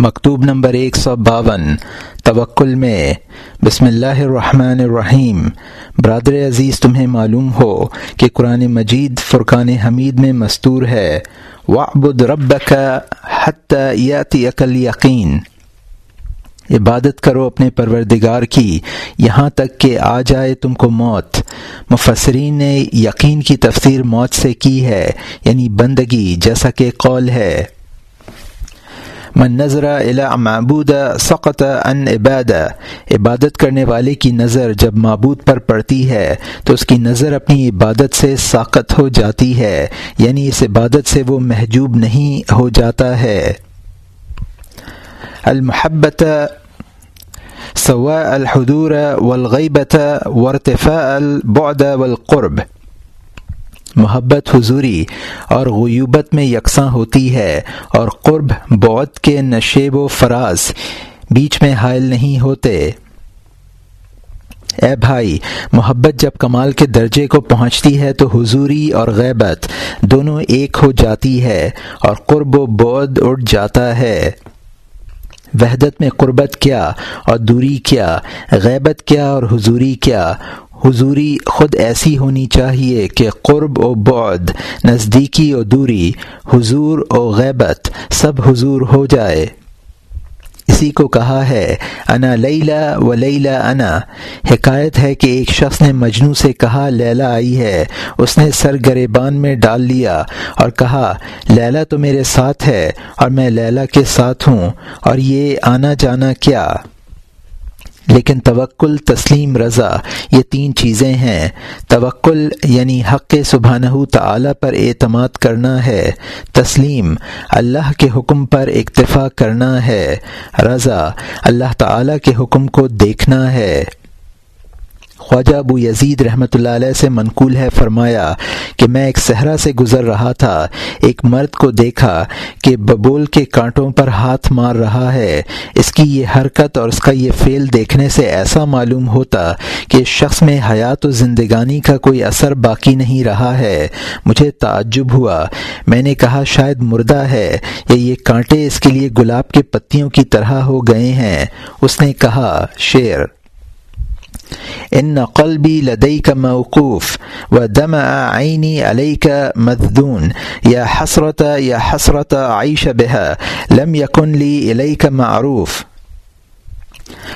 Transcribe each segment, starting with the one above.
مکتوب نمبر ایک سو باون، توکل میں۔ بسم اللہ الرحمن الرحیم۔ برادر عزیز، تمہیں معلوم ہو کہ قرآن مجید فرقان حمید میں مستور ہے۔ وعبد ربک حتی یاتی عقل یقین عبادت کرو اپنے پروردگار کی، یہاں تک کہ آ جائے تم کو موت۔ مفسرین نے یقین کی تفسیر موت سے کی ہے یعنی بندگی، جیسا کہ قول ہے۔ من نظر الى معبود سقط ان عباد عبادت کرنے والے کی نظر جب معبود پر پڑتی ہے، تو اس کی نظر اپنی عبادت سے ساقت ہو جاتی ہے یعنی اس عبادت سے وہ محجوب نہیں ہو جاتا ہے۔ المحبت سواء الحضور والغیبت وارتفاء البعد والقرب۔ محبت حضوری اور غیوبت میں یکساں ہوتی ہے اور قرب بعد کے نشیب و فراز بیچ میں حائل نہیں ہوتے۔ اے بھائی، محبت جب کمال کے درجے کو پہنچتی ہے تو حضوری اور غیبت دونوں ایک ہو جاتی ہے اور قرب و بعد اٹھ جاتا ہے۔ وحدت میں قربت کیا اور دوری کیا، غیبت کیا اور حضوری کیا حضوری خود ایسی ہونی چاہیے کہ قرب و بعد، نزدیکی و دوری، حضور و غیبت، سب حضور ہو جائے۔ اسی کو کہا ہے، انا لیلا و لیلا انا۔ حکایت ہے کہ ایک شخص نے مجنو سے کہا لیلا آئی ہے۔ اس نے سر گریبان میں ڈال لیا اور کہا لیلا تو میرے ساتھ ہے اور میں لیلا کے ساتھ ہوں، اور یہ آنا جانا کیا؟ لیکن توکل، تسلیم، رضا، یہ تین چیزیں ہیں۔ توکل یعنی حق سبحانہ تعالی پر اعتماد کرنا ہے۔ تسلیم، اللہ کے حکم پر اکتفا کرنا ہے۔ رضا، اللہ تعالی کے حکم کو دیکھنا ہے۔ خواجہ ابو یزید رحمۃ اللہ علیہ سے منقول ہے، فرمایا کہ میں ایک صحرا سے گزر رہا تھا، ایک مرد کو دیکھا کہ ببول کے کانٹوں پر ہاتھ مار رہا ہے۔ اس کی یہ حرکت اور اس کا یہ فعل دیکھنے سے ایسا معلوم ہوتا کہ اس شخص میں حیات و زندگانی کا کوئی اثر باقی نہیں رہا ہے۔ مجھے تعجب ہوا۔ میں نے کہا، شاید مردہ ہے یا یہ کانٹے اس کے لیے گلاب کے پتیوں کی طرح ہو گئے ہیں۔ اس نے کہا شعر ان قلبی لدئی کا موقوف و دم آئینی علیہ کا مددون یا حسرت یا حسرت عائش بہ لم یقن لی علیہ کا معروف.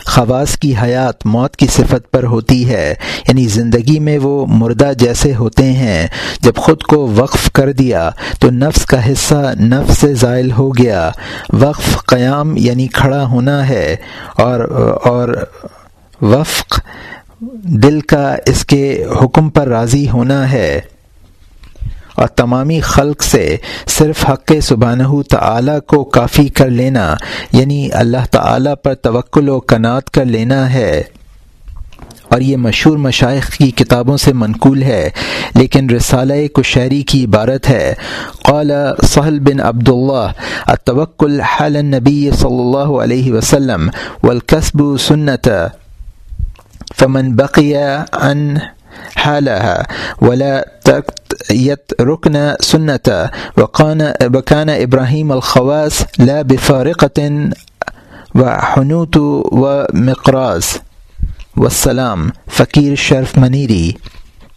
خواص کی حیات موت کی صفت پر ہوتی ہے یعنی زندگی میں وہ مردہ جیسے ہوتے ہیں۔ جب خود کو وقف کر دیا، تو نفس کا حصہ نفس سے زائل ہو گیا۔ وقف قیام یعنی کھڑا ہونا ہے، اور اور وفق، دل کا اس کے حکم پر راضی ہونا ہے۔ اور تمامی خلق سے صرف حق سبحانہ تعالی کو کافی کر لینا یعنی اللہ تعالی پر توکل و کنات کر لینا ہے۔ اور یہ مشہور مشائق کی کتابوں سے منقول ہے، لیکن رسالہ کشہری کی عبارت ہے۔ قال سہل بن عبداللہ، التوکل حال النبی صلی اللہ علیہ وسلم، والکسب سنت۔ فمن بقي عن حالها ولا يتركن سنة وكان وكان إبراهيم الخواس لا بفارقة وحنوت ومقراز والسلام فقیر شرف منیری